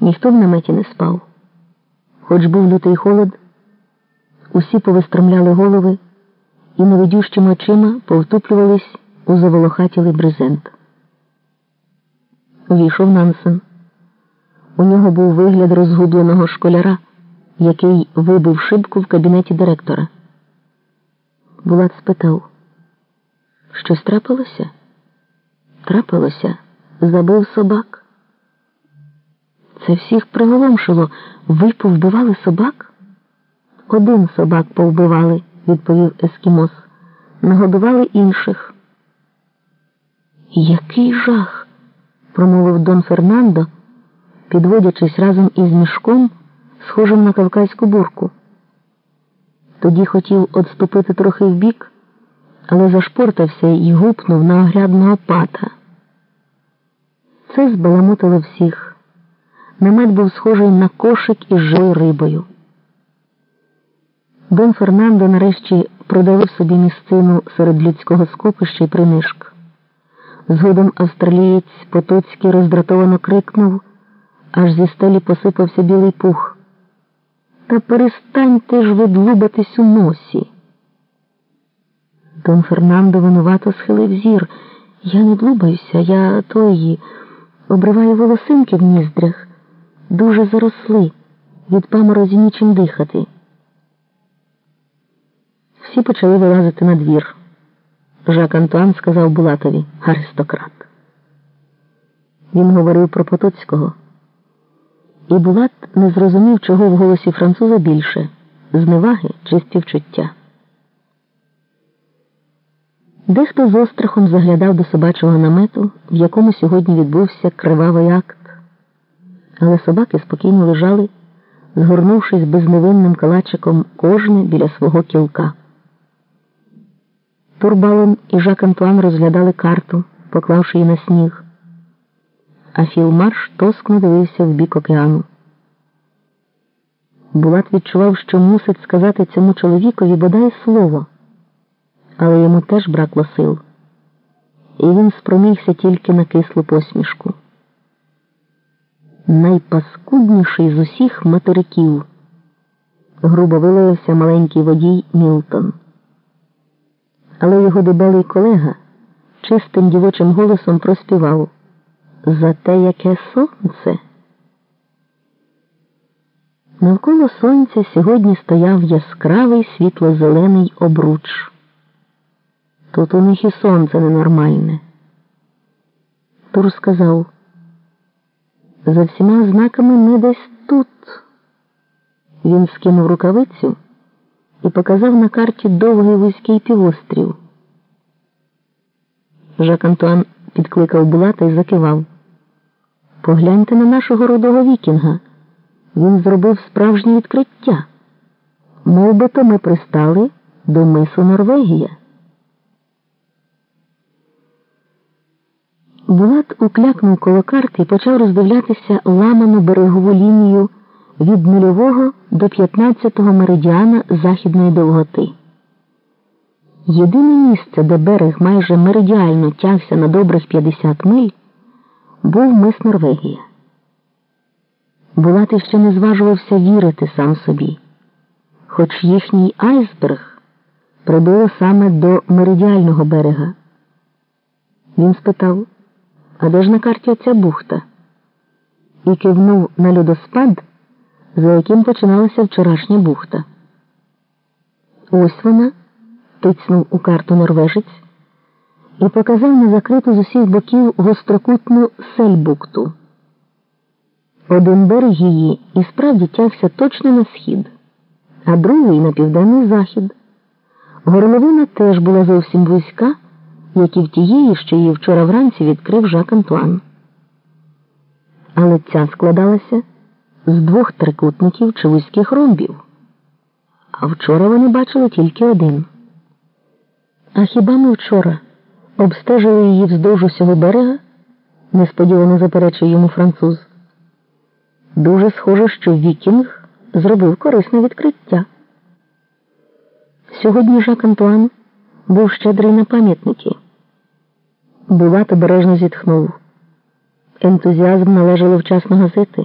Ніхто в наметі не спав. Хоч був лютий холод, усі повистромляли голови і невидющими очима повтуплювались у заволохатілий брезент. Увійшов Нансен. У нього був вигляд розгубленого школяра, який вибив шибку в кабінеті директора. Булат спитав, щось трапилося? Трапилося, забив собак. Це всіх приголомшило. Ви повбивали собак? Один собак повбивали, відповів Ескімос. Нагодували інших. Який жах, промовив Дон Фернандо, підводячись разом із мішком, схожим на кавказьку бурку. Тоді хотів отступити трохи вбік, але зашпортався і гупнув на оглядного пата. Це збаламутило всіх. Намет був схожий на кошик із живою рибою. Дон Фернандо нарешті продавив собі місцину серед людського скопища і принишк. Згодом австралієць Потоцький роздратовано крикнув, аж зі стелі посипався білий пух. Та перестаньте ж видлубатись у носі. Дон Фернандо винувато схилив зір. Я не длубаюся, я тої обриваю волосинки в ніздрях, дуже заросли, від паморозі нічим дихати. Всі почали вилазити на двір. Жак Антуан сказав Булатові аристократ. Він говорив про Потоцького. І Булат не зрозумів, чого в голосі француза більше зневаги чи співчуття. Дехто з острахом заглядав до собачого намету, в якому сьогодні відбувся кривавий акт, але собаки спокійно лежали, згорнувшись безневинним калачиком кожне біля свого кілка. Турбалон і Жак Антуан розглядали карту, поклавши її на сніг, а Філмарш тоскно дивився в бік океану. Булат відчував, що мусить сказати цьому чоловікові бодай слово але йому теж бракло сил, і він спромігся тільки на кислу посмішку. Найпаскудніший з усіх материків, грубо вилився маленький водій Мілтон. Але його дебелий колега чистим дівочим голосом проспівав За те, яке сонце. Навколо сонця сьогодні стояв яскравий світло-зелений обруч. Тут у них і сонце ненормальне. Тур сказав, за всіма знаками ми десь тут. Він скинув рукавицю і показав на карті довгий вузький півострів. Жак Антуан підкликав Булата і закивав. Погляньте на нашого родого вікінга. Він зробив справжнє відкриття. Мов би то ми пристали до мису Норвегія. Булат уклякнув коло карти і почав роздивлятися ламану берегову лінію від нульового до 15-го меридіана західної довготи. Єдине місце, де берег майже меридіально тягся на добрих 50 миль, був мис Норвегія. Булат іще не зважувався вірити сам собі, хоч їхній айсберг прибило саме до меридіального берега. Він спитав. А де ж на карті оця бухта? І кивнув на льодоспад, за яким починалася вчорашня бухта. Ось вона, тицнув у карту норвежець і показав на закриту з усіх боків гострокутну сельбухту. Один берег її і справді тягся точно на схід, а другий на південний захід. Горловина теж була зовсім близька як і в тієї, що її вчора вранці відкрив Жак Антуан. Але ця складалася з двох трикутників чи вузьких ромбів. А вчора вони бачили тільки один. А хіба ми вчора обстежили її вздовж усього берега? несподівано заперечив йому француз. Дуже схоже, що Вікінг зробив корисне відкриття. Сьогодні Жак Антуан був щедрий на пам'ятники. Булат обережно зітхнув. Ентузіазм належало вчасно гасити.